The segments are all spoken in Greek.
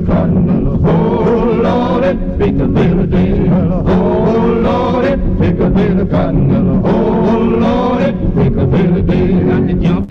the cotton. Oh, Lordy, Piccadilly. Oh, Lordy, Piccadilly cotton. Oh, Lordy, Piccadilly. Got to jump.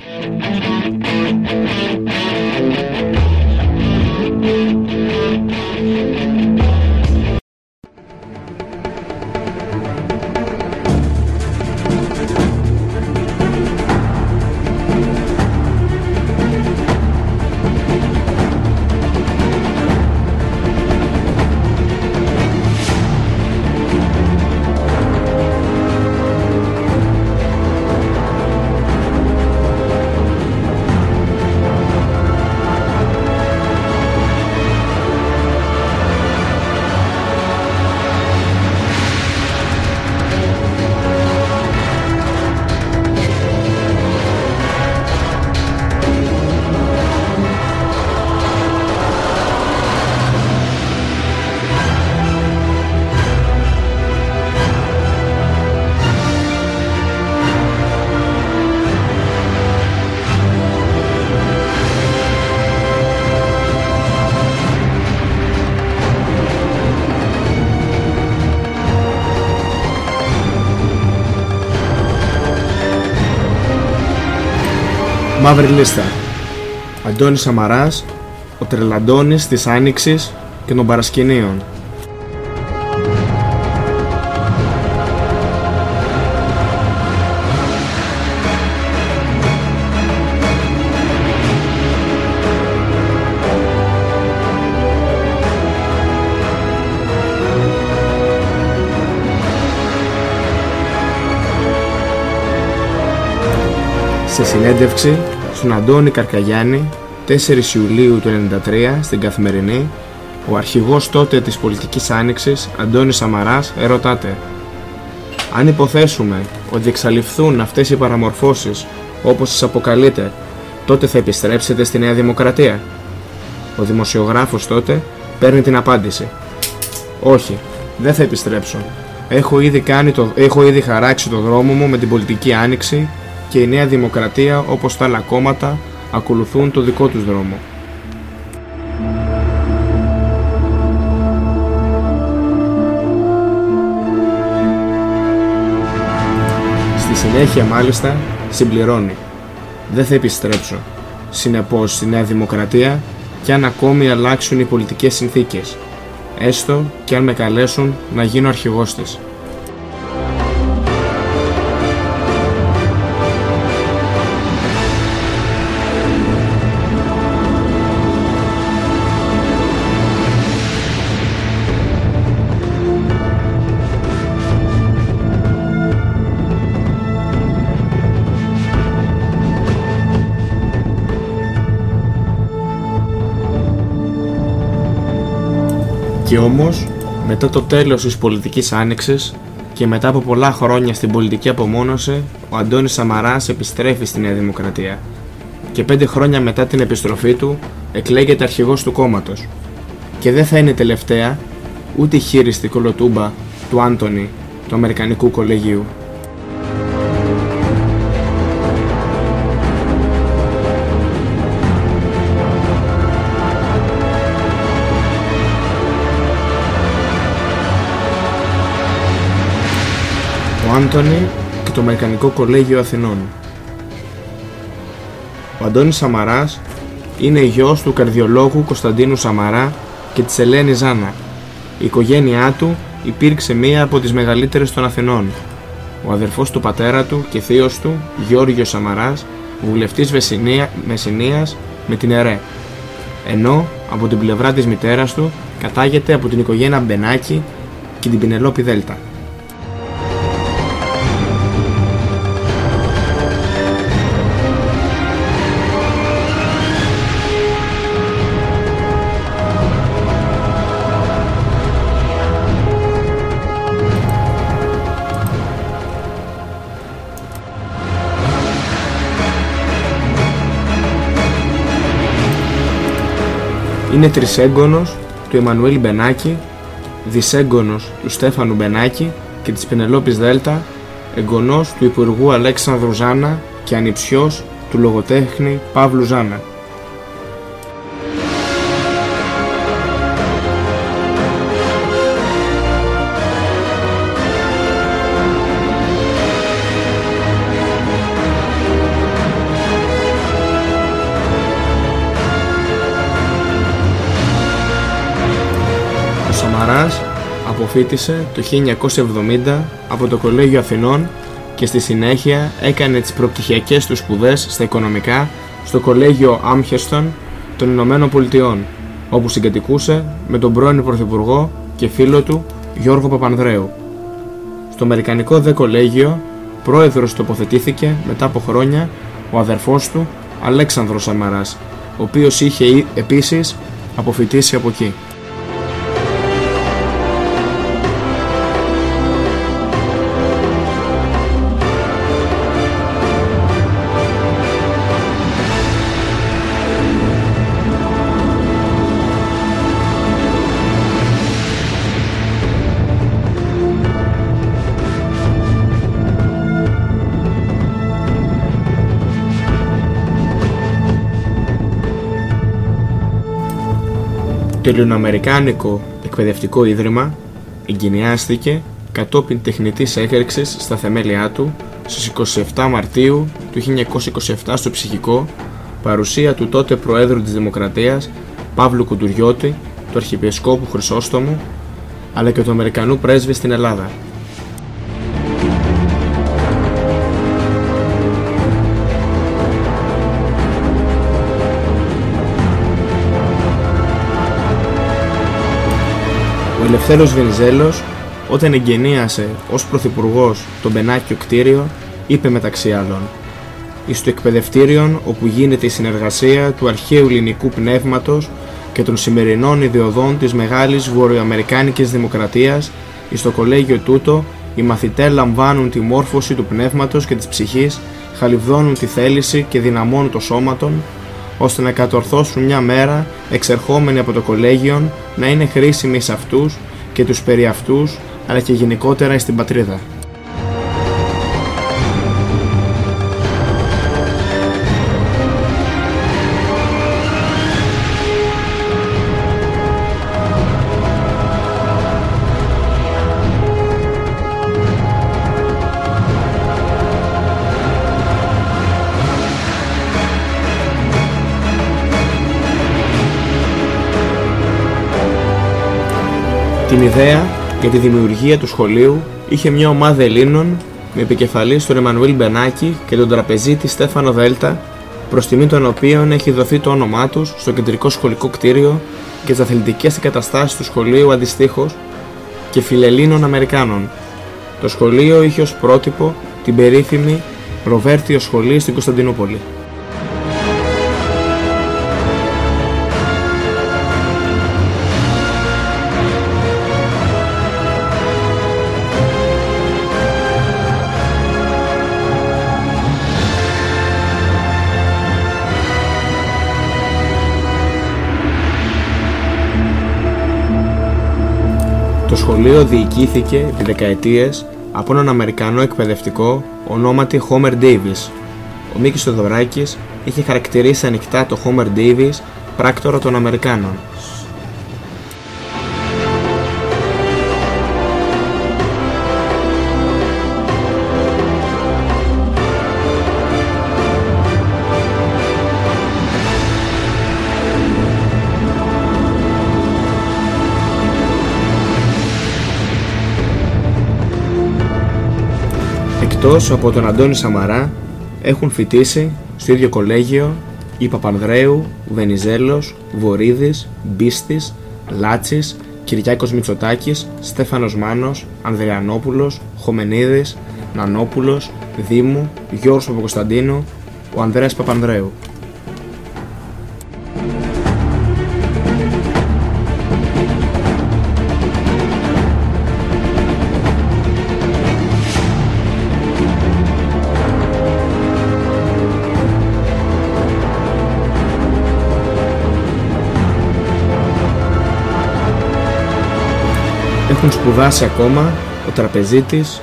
Μαύρη λίστα. Αντώνης Σαμαράς, ο Τρελαντώνης της Άνοιξης και των Παρασκηνίων. Σε συνέντευξη στον Αντώνη Καρκαγιάννη 4 Ιουλίου του 1993 στην Καθημερινή ο αρχηγός τότε της πολιτικής άνοιξης Αντώνης Σαμαράς ερωτάται Αν υποθέσουμε ότι εξαλειφθούν αυτές οι παραμορφώσεις όπως τις αποκαλείτε τότε θα επιστρέψετε στη Νέα Δημοκρατία Ο δημοσιογράφος τότε παίρνει την απάντηση Όχι, δεν θα επιστρέψω. Έχω ήδη, κάνει το, έχω ήδη χαράξει το δρόμο μου με την πολιτική άνοιξη και η Νέα Δημοκρατία όπως τα άλλα κόμματα ακολουθούν το δικό τους δρόμο. Στη συνέχεια μάλιστα συμπληρώνει «Δεν θα επιστρέψω, συνεπώς στη Νέα Δημοκρατία και αν ακόμη αλλάξουν οι πολιτικές συνθήκες, έστω και αν με καλέσουν να γίνω αρχηγός της». Και όμως, μετά το τέλος της πολιτικής άνοιξης και μετά από πολλά χρόνια στην πολιτική απομόνωση, ο Αντώνης Σαμαράς επιστρέφει στη Νέα Δημοκρατία και πέντε χρόνια μετά την επιστροφή του εκλέγεται αρχηγός του κόμματος. Και δεν θα είναι τελευταία ούτε η χείριστη κολοτούμπα του Άντωνη του Αμερικανικού Κολεγίου. Άντωνη και το Αμερικανικό Κολέγιο Αθηνών. Ο Αντώνης Σαμαράς είναι γιος του καρδιολόγου Κωνσταντίνου Σαμαρά και της Ελένης Ζάνα. Η οικογένειά του υπήρξε μία από τις μεγαλύτερες των Αθηνών. Ο αδερφός του πατέρα του και θείος του, Γιώργιος Σαμαράς, βουλευτής Βεσσηνία- Μεσσηνίας με την ΕΡΕ. Ενώ από την πλευρά της μητέρας του κατάγεται από την οικογένεια Μπενάκη και την Πινελόπη Δέλτα. Είναι τρισέγγονος του Εμμανουέλ Μπενάκη, δισέγγονος του Στέφανου Μπενάκη και της Πενελόπης Δέλτα, εγγονός του Υπουργού Αλέξανδρου Ζάνα και ανιψιός του λογοτέχνη Παύλου Ζάνα. Σαμαράς αποφύτησε το 1970 από το Κολέγιο Αθηνών και στη συνέχεια έκανε τις προπτυχιακές του σπουδές στα οικονομικά στο Κολέγιο Άμχεστον των Ηνωμένων Πολιτειών, όπου συγκατοικούσε με τον πρώην Πρωθυπουργό και φίλο του Γιώργο Παπανδρέου. Στο Αμερικανικό Δε Κολέγιο, πρόεδρος τοποθετήθηκε μετά από χρόνια ο αδερφός του Αλέξανδρος Σαμαράς, ο οποίος είχε επίσης αποφυτίσει από εκεί. Το Ελληνοαμερικάνικο Εκπαιδευτικό Ίδρυμα εγκαινιάστηκε κατόπιν τεχνητής έκρηξης στα θεμέλια του στις 27 Μαρτίου του 1927 στο Ψυχικό παρουσία του τότε Προέδρου της Δημοκρατίας Παύλου Κουντουριώτη, του Αρχιεπισκόπου Χρυσόστομου αλλά και του Αμερικανού πρέσβη στην Ελλάδα. Ελευθέρος Βενιζέλος όταν εγκαινίασε ως πρωθυπουργός το Μπενάκιο κτίριο είπε μεταξύ άλλων «Εις το εκπαιδευτήριον όπου γίνεται η συνεργασία του αρχαίου ελληνικού πνεύματος και των σημερινών ιδεωδών της μεγάλης βορειοαμερικάνικης δημοκρατίας εις το κολέγιο τούτο οι μαθητές λαμβάνουν τη μόρφωση του πνεύματος και της ψυχής χαλιβδώνουν τη θέληση και δυναμώνουν το σώματον ώστε να κατορθώσουν μια μέρα εξερχόμενοι από το κολέγιο να είναι χρήσιμοι σε αυτούς και τους περί αυτούς αλλά και γενικότερα στην πατρίδα. Την ιδέα για τη δημιουργία του σχολείου είχε μια ομάδα Ελλήνων με επικεφαλής τον Εμμανουήλ Μπενάκη και τον τραπεζίτη Στέφανο Δέλτα, προς τιμή των οποίων έχει δοθεί το όνομά τους στο κεντρικό σχολικό κτίριο και τις αθλητικές εγκαταστάσεις του σχολείου αντιστοίχως και φιλελλήνων Αμερικάνων. Το σχολείο είχε ως πρότυπο την περίφημη Ροβέρτιο Σχολή στην Κωνσταντινούπολη. Σχολείο διοικήθηκε επί δεκαετίες από έναν Αμερικανό εκπαιδευτικό ονόματι Homer Davis. Ο Μίκης Θοδωράκης είχε χαρακτηρίσει ανοιχτά το Homer Davis πράκτορα των Αμερικάνων. Εκτός από τον Αντώνη Σαμαρά έχουν φοιτήσει στο ίδιο κολέγιο οι Παπανδρέου, Βενιζέλος, Βορύδης, Μπίστης, Λάτσης, Κυριάκος Μητσοτάκης, Στέφανος Μάνος, Ανδριανόπουλος, Χομενίδης, Νανόπουλος, Δήμου, Γιώργος Παπακοσταντίνου, ο Ανδρέας Παπανδρέου. Έχουν σπουδάσει ακόμα ο τραπεζίτης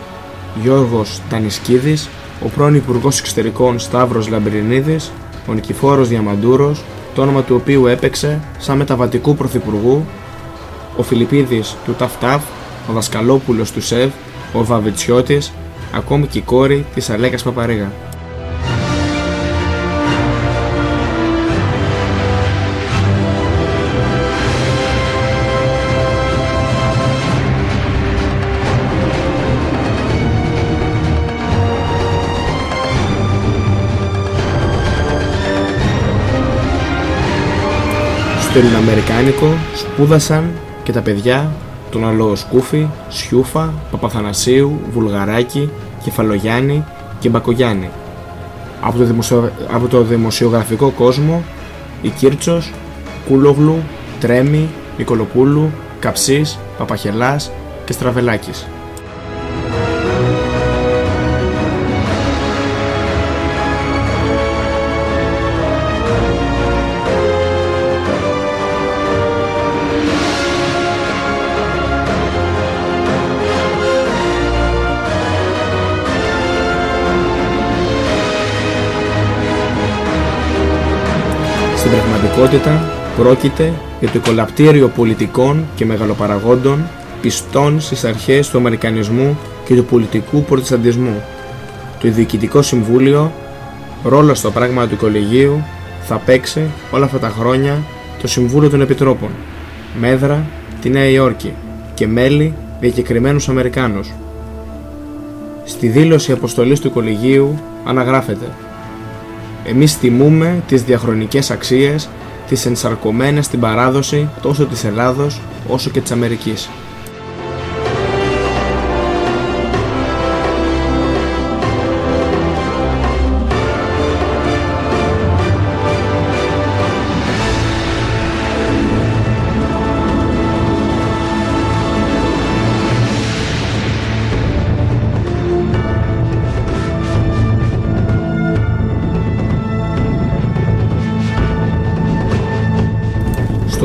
Γιώργος Τανισκίδης, ο πρώην Υπουργός Εξωτερικών Σταύρος Λαμπρινίδης, ο Νικηφόρος Διαμαντούρος, το όνομα του οποίου έπαιξε σαν μεταβατικού πρωθυπουργού, ο Φιλιππίδης του Ταφταφ, ο Δασκαλόπουλος του ΣΕΒ, ο Βαβιτσιώτης, ακόμη και η κόρη της Αλέκας Παπαρίγα. Ελληνοαμερικάνικο σπούδασαν και τα παιδιά τον Αλό Σκούφη, Σιούφα, Παπαθανασίου, Βουλγαράκη, Κεφαλογιάννη και Μπακογιάννη. Από το, δημοσιο... από το δημοσιογραφικό κόσμο η Κίρτσος, Κούλογλου, Τρέμι, Νικολοπούλου, Καψής, Παπαχελάς και Στραβελάκης. Πραγματικότητα πρόκειται για το κολαπτήριο πολιτικών και μεγαλοπαραγόντων πιστών στις αρχές του Αμερικανισμού και του πολιτικού προτεσταντισμού. Το Διοικητικό Συμβούλιο, ρόλο στο πράγμα του κολεγίου, θα παίξει όλα αυτά τα χρόνια το Συμβούλιο των Επιτρόπων, Μέδρα, τη Νέα Υόρκη και μέλη διακεκριμένους Αμερικάνους. Στη δήλωση αποστολής του κολεγίου αναγράφεται εμείς τιμούμε τις διαχρονικές αξίες, τις ενσαρκωμένες στην παράδοση τόσο της Ελλάδος όσο και της Αμερικής.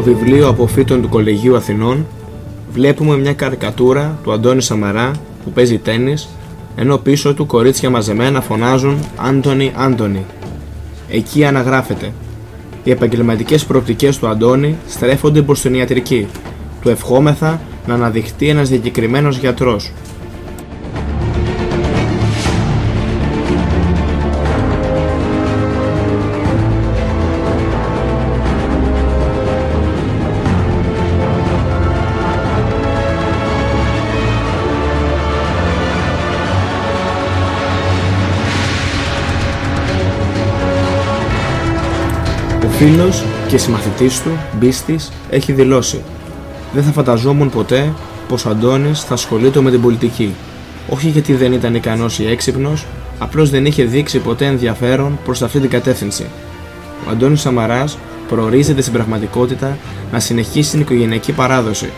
Στο βιβλίο Αποφύτων του Κολεγίου Αθηνών βλέπουμε μια καρικατούρα του Αντώνη Σαμαρά που παίζει τέννις ενώ πίσω του κορίτσια μαζεμένα φωνάζουν «Άντωνη, Άντωνη». Εκεί αναγράφεται «Οι επαγγελματικές προοπτικές του Αντώνη στρέφονται προς την ιατρική. Του ευχόμεθα να αναδειχτεί ένας διακεκριμένος γιατρός. Φίλος και συμμαθητής του, Μπίστης, έχει δηλώσει «Δεν θα φανταζόμουν ποτέ πως ο Αντώνης θα ασχολείται με την πολιτική. Όχι γιατί δεν ήταν ικανός ή έξυπνος, απλώς δεν είχε δείξει ποτέ ενδιαφέρον προς αυτή την κατεύθυνση. Ο Αντώνης Σαμαράς προορίζεται στην πραγματικότητα να συνεχίσει την οικογενειακή παράδοση.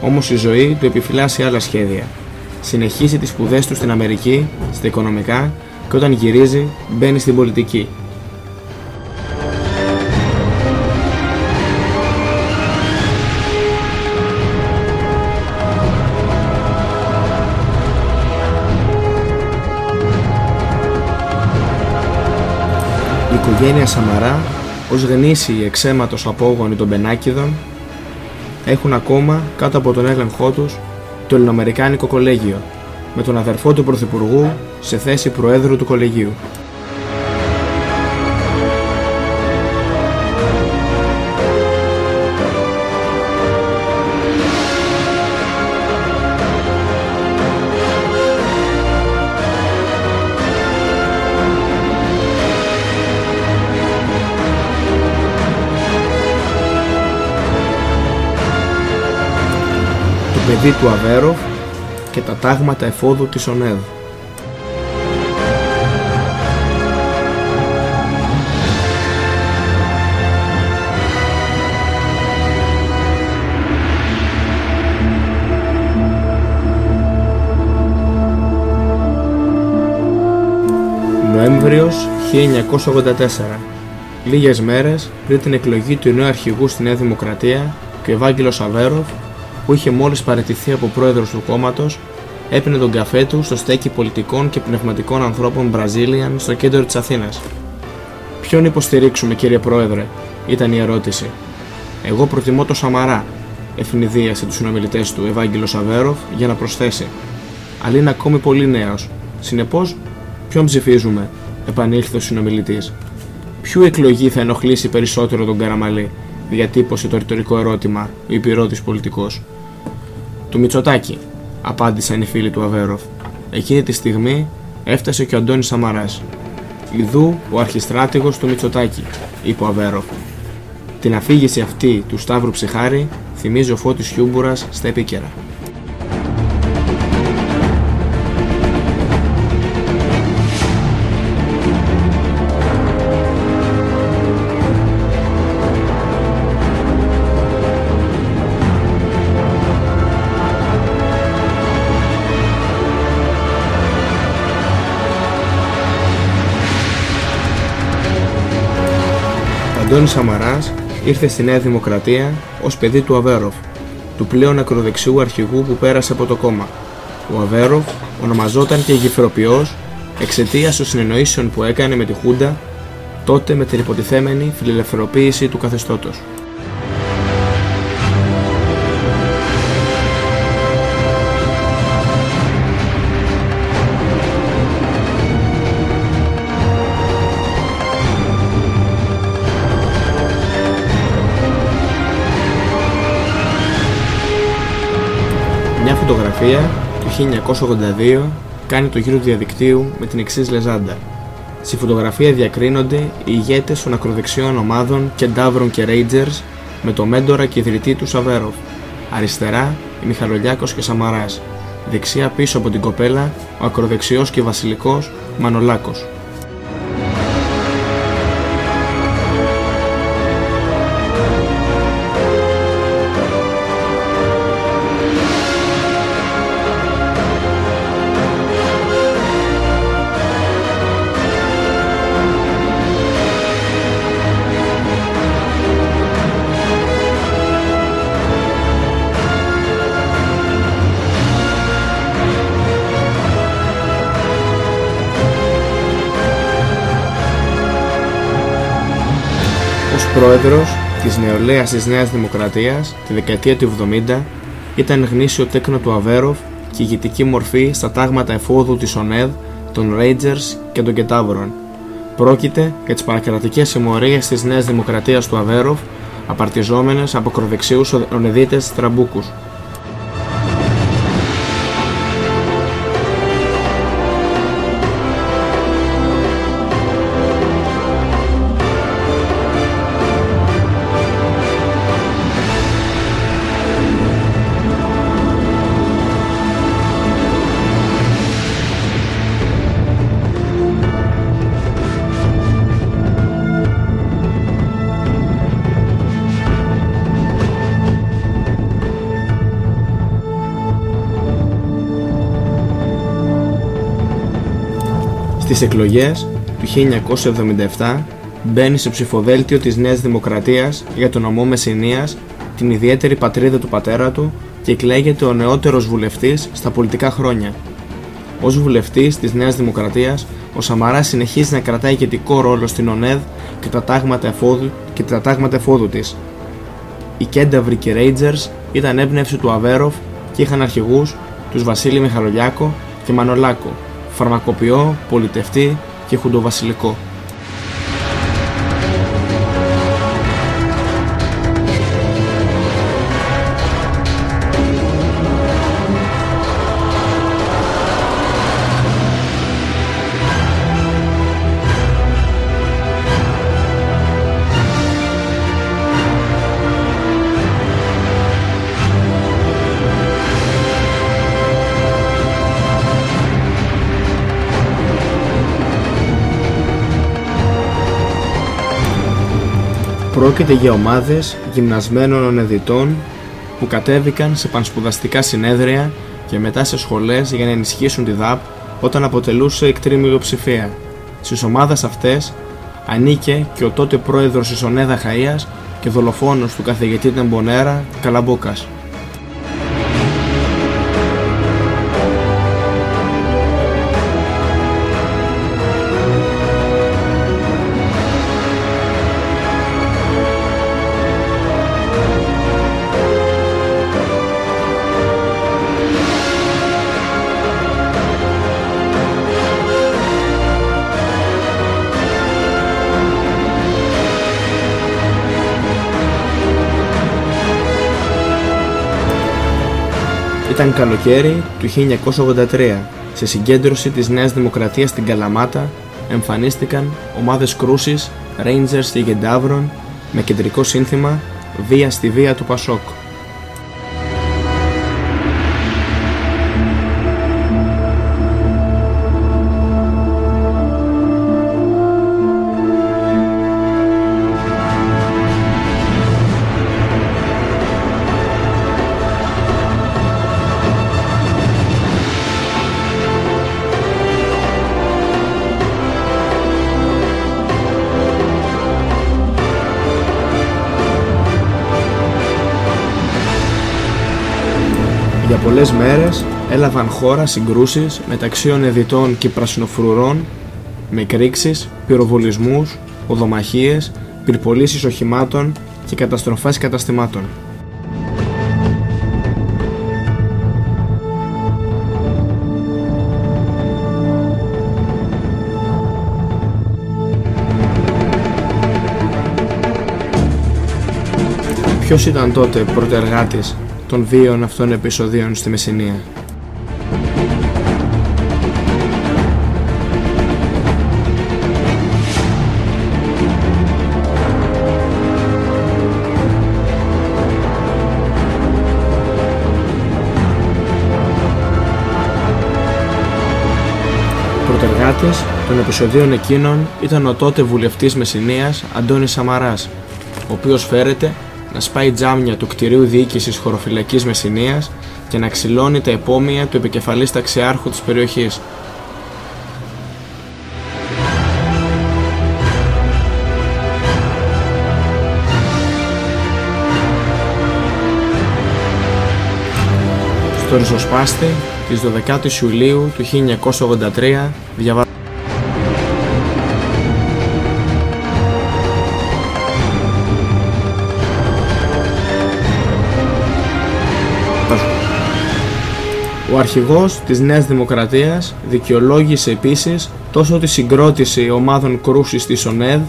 Όμως η ζωή του επιφυλάσσει άλλα σχέδια. Συνεχίσει τις σπουδές του στην Αμερική, στα οικονομικά και όταν γυρίζει μπαίνει στην πολιτική. Οικογένεια Σαμαρά, ως γνήσιοι εξαίματος απόγονοι των Μπενάκηδων, έχουν ακόμα κάτω από τον έλεγχό τους το Ελληνοαμερικάνικο Κολέγιο, με τον αδερφό του Πρωθυπουργού σε θέση Προέδρου του Κολεγίου. Το παιδί του Αβέροφ και τα τάγματα εφόδου της ΟΝΕΔ. Νοέμβριος 1984 Λίγες μέρες πριν την εκλογή του νέου αρχηγού στη Νέα Δημοκρατία και ο Ευάγγελος Αβέροφ που είχε μόλις παραιτηθεί από πρόεδρος του κόμματος έπινε τον καφέ του στο στέκι πολιτικών και πνευματικών ανθρώπων Brazilian στο κέντρο της Αθήνας. Ποιον υποστηρίξουμε κύριε πρόεδρε, ήταν η ερώτηση. Εγώ προτιμώ το Σαμαρά, ευνηδίασε τους συνομιλητές του Ευάγγελος Αβέροφ για να προσθέσει. Αλλά είναι ακόμη πολύ νέος. Συνεπώς, ποιον ψηφίζουμε, επανήλθε ο συνομιλητής. Ποιου εκλογή θα ενοχλήσει περισσότερο τον Καραμαλή, διατύπωσε το ρητορικό ερώτημα ο υπηρώτης πολιτικός. Του Μητσοτάκη, απάντησαν οι φίλοι του Αβέροφ. Εκείνη τη στιγμή έφτασε και ο Αντώνης Σαμαράς. Ιδού ο αρχιστράτηγος του Μητσοτάκη, είπε ο Αβέροφ. Την αφήγηση αυτή του Σταύρου Ψυχάρη θυμίζει ο Φώτης Χιούμπουρας στα επίκαιρα. Αντώνης Σαμαράς ήρθε στη Νέα Δημοκρατία ως παιδί του Αβέροφ, του πλέον ακροδεξιού αρχηγού που πέρασε από το κόμμα. Ο Αβέροφ ονομαζόταν και γεφυροποιός εξαιτίας των συνεννοήσεων που έκανε με τη Χούντα τότε με την υποτιθέμενη φιλελευθεροποίηση του καθεστώτος. Φωτογραφία του 1982 κάνει το γύρο του διαδικτύου με την εξής λεζάντα. Στη φωτογραφία διακρίνονται οι ηγέτες των ακροδεξιών ομάδων Κεντάβρων και Rangers με το μέντορα και ιδρυτή τους Σαβέροφ. Αριστερά η Μιχαλολιάκος και Σαμαράς. Δεξιά πίσω από την κοπέλα ο ακροδεξιός και βασιλικός Μανολάκος. Πρόεδρος της νεολαίας της Νέας Δημοκρατίας τη δεκαετία του 70 ήταν γνήσιο τέκνο του Αβέροφ και ηγετική μορφή στα τάγματα εφόδου της ΟΝΝΕΔ, των Rangers και των Κενταύρων. Πρόκειται για τις παρακρατικές συμμορίες της Νέας Δημοκρατίας του Αβέροφ απαρτιζόμενες από ακροδεξιούς οννεδίτες τραμπούκους. Στις εκλογές του 1977 μπαίνει στο ψηφοδέλτιο της Νέας Δημοκρατίας για τον νομό Μεσσηνίας, την ιδιαίτερη πατρίδα του πατέρα του και εκλέγεται ο νεότερος βουλευτής στα πολιτικά χρόνια. Ως βουλευτής της Νέας Δημοκρατίας, ο Σαμαράς συνεχίζει να κρατάει ηγετικό ρόλο στην ΟΝΕΔ και τα τάγματα εφόδου, και τα τάγματα εφόδου της. Οι Κένταβροι και Rangers ήταν έμπνευση του Αβέροφ και είχαν αρχηγούς τους Βασίλη Μιχαλολιάκο και Μανολάκο, φαρμακοποιό, πολιτευτή και χουντοβασιλικό. Πρόκειται για ομάδες γυμνασμένων ονεδιτών που κατέβηκαν σε πανσπουδαστικά συνέδρια και μετά σε σχολές για να ενισχύσουν τη ΔΑΠ όταν αποτελούσε εκτρίμη πλειοψηφία. Στις ομάδες αυτές ανήκε και ο τότε πρόεδρος της Ονέδα Χαΐας και δολοφόνος του καθηγητή Τεμπονέρα Καλαμπόκας. Ήταν καλοκαίρι του 1983. Σε συγκέντρωση της Νέας Δημοκρατίας στην Καλαμάτα εμφανίστηκαν ομάδες κρούσης, Rangers και Γεντάβρων με κεντρικό σύνθημα «Βία στη βία του Πασόκ». Για πολλές μέρες έλαβαν χώρα συγκρούσεις μεταξύ ονεδιτών και πρασινοφρουρών με κρίξεις, πυροβολισμούς, οδομαχίες, πυρπολίσεις οχημάτων και καταστροφές καταστημάτων. Ποιος ήταν τότε πρωτεργάτης των βίων αυτών επεισοδίων στη Μεσσηνία. Πρωτεργάτης των επεισοδίων εκείνων ήταν ο τότε βουλευτής Μεσσηνίας Αντώνης Σαμαράς, ο οποίος φέρεται να σπάει τζάμια του κτηρίου διοίκησης χωροφυλακής Μεσσηνίας και να ξυλώνει τα επόμεια του επικεφαλής ταξιάρχου της περιοχής. Στο ριζοσπάστη της 12ης Ιουλίου του 1983 διαβάζω αρχηγός της Νέας Δημοκρατίας δικαιολόγησε επίσης τόσο τη συγκρότηση ομάδων κρούσης της ΟΝΕΔ,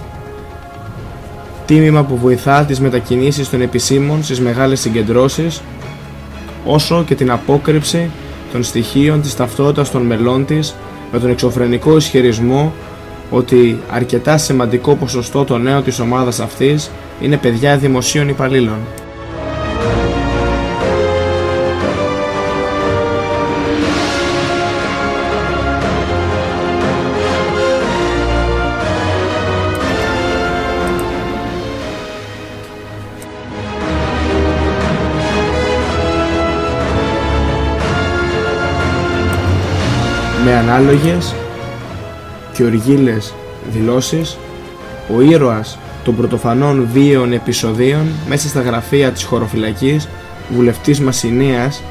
τίμημα που βοηθά τις μετακινήσεις των επισήμων στις μεγάλες συγκεντρώσεις, όσο και την απόκρυψη των στοιχείων της ταυτότητας των μελών της με τον εξωφρενικό ισχυρισμό ότι αρκετά σημαντικό ποσοστό των νέων της ομάδας αυτής είναι παιδιά δημοσίων υπαλλήλων. Με ανάλογες και οργίλες δηλώσεις ο ήρωας των πρωτοφανών βίαιων επεισοδίων μέσα στα γραφεία της χωροφυλακής βουλευτής Μασινίας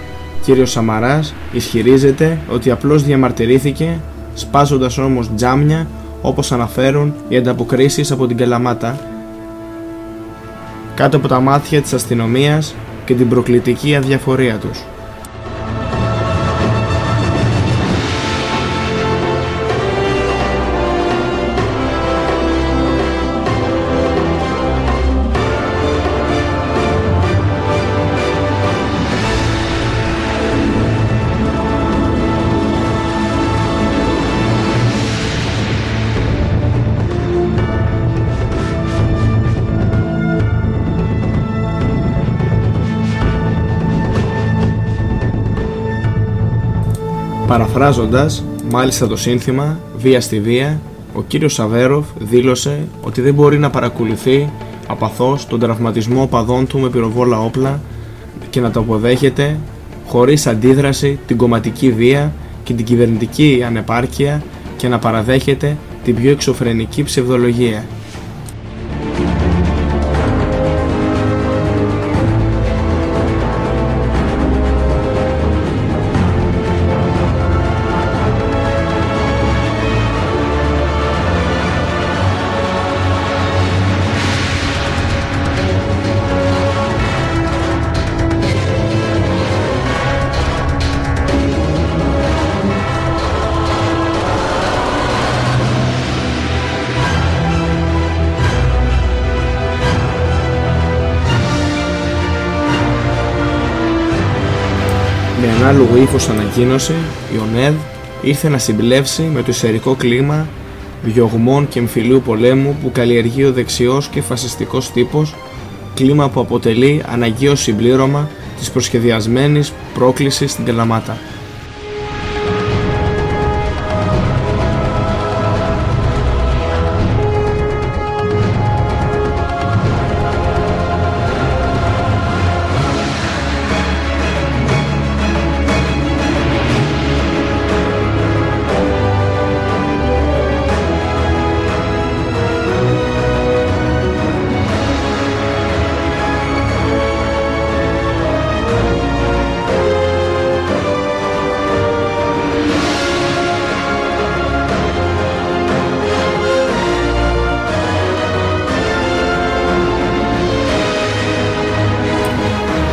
κ. Σαμαράς ισχυρίζεται ότι απλώς διαμαρτυρήθηκε σπάζοντας όμως τζάμια όπως αναφέρουν οι ανταποκρίσεις από την Καλαμάτα κάτω από τα μάτια της αστυνομίας και την προκλητική αδιαφορία τους. Παραφράζοντας μάλιστα το σύνθημα «Βία στη βία», ο κύριος Σαβέροφ δήλωσε ότι δεν μπορεί να παρακολουθεί απαθώς τον τραυματισμό οπαδών του με πυροβόλα όπλα και να το αποδέχεται χωρίς αντίδραση την κομματική βία και την κυβερνητική ανεπάρκεια και να παραδέχεται την πιο εξωφρενική ψευδολογία. Ανάλογο ύφος ανακοίνωσε, η ΟΝΕΔ ήρθε να συμπλέψει με το ισερικό κλίμα διωγμών και εμφυλίου πολέμου που καλλιεργεί ο δεξιός και φασιστικός τύπος, κλίμα που αποτελεί αναγκαίο συμπλήρωμα της προσχεδιασμένης πρόκλησης στην Καλαμάτα.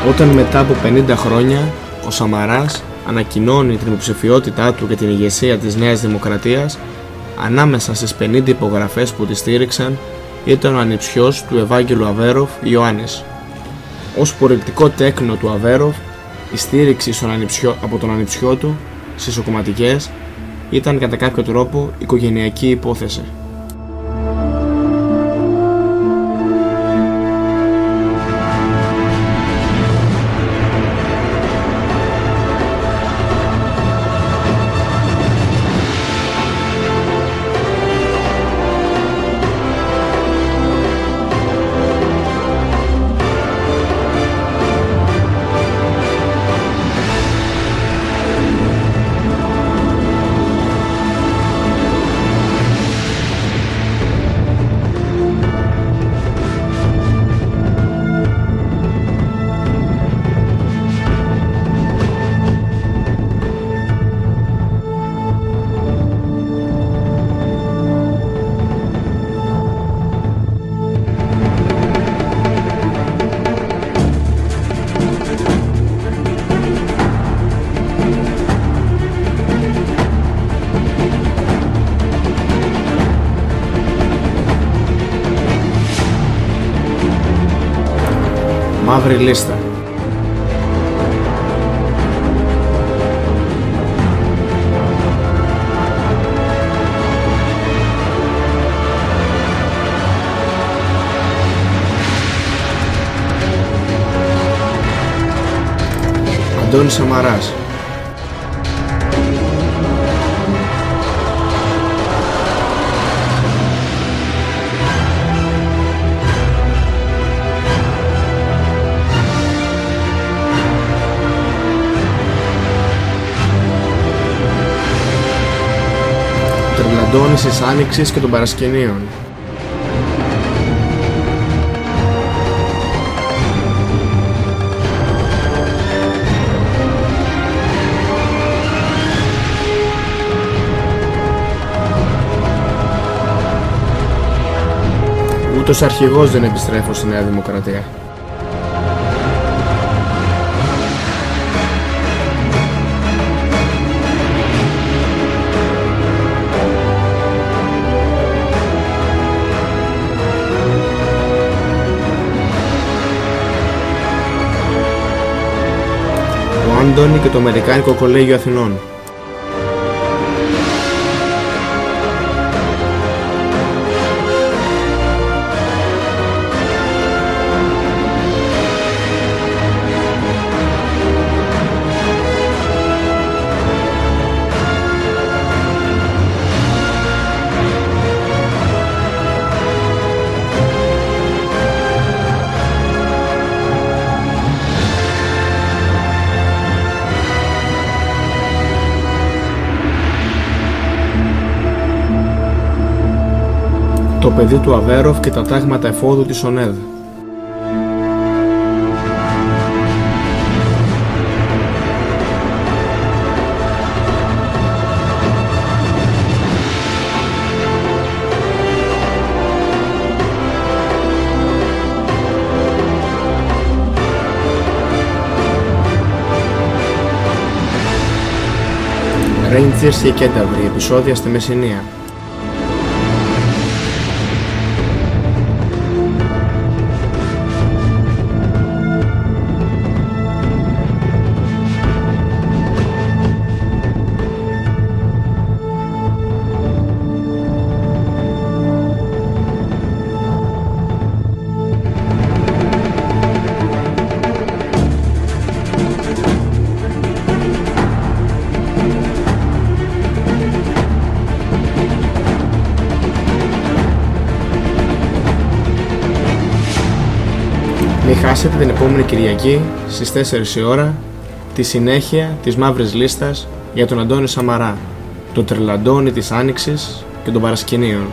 Όταν μετά από 50 χρόνια ο Σαμαράς ανακοινώνει την υποψηφιότητά του για την ηγεσία της Νέας Δημοκρατίας, ανάμεσα στις 50 υπογραφές που τη στήριξαν ήταν ο ανιψιός του Ευάγγελου Αβέροφ Ιωάννης. Ως πολιτικό τέκνο του Αβέροφ, η στήριξη στον ανιψιό, από τον ανιψιό του στις οκομματικές ήταν κατά κάποιο τρόπο οικογενειακή υπόθεση. Μαύρη λίστα. Αντώνης Σαμαράς Τρελαντώνης της Άνοιξης και των Παρασκηνίων Ούτως αρχηγός δεν επιστρέφω στη Νέα Δημοκρατία. Ο Άντωνη και το Αμερικάνικο Κολέγιο Αθηνών. Παιδί του Αβέροφ και τα τάγματα εφόδου της ΟΝΕΔ. Rangers και Κένταβροι, επεισόδια στη Μεσσηνία. Χάσετε την επόμενη Κυριακή στις 4 η ώρα τη συνέχεια της μαύρης λίστας για τον Αντώνη Σαμαρά, τον τρελαντώνη της Άνοιξης και των Παρασκηνίων.